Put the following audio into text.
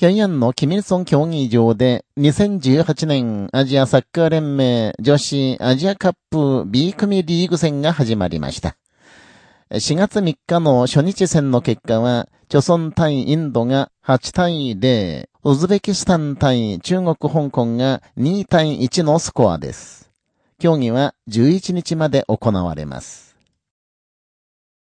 平壌のキミルソン競技場で2018年アジアサッカー連盟女子アジアカップ B 組リーグ戦が始まりました。4月3日の初日戦の結果は、チョソン対インドが8対0、ウズベキスタン対中国香港が2対1のスコアです。競技は11日まで行われます。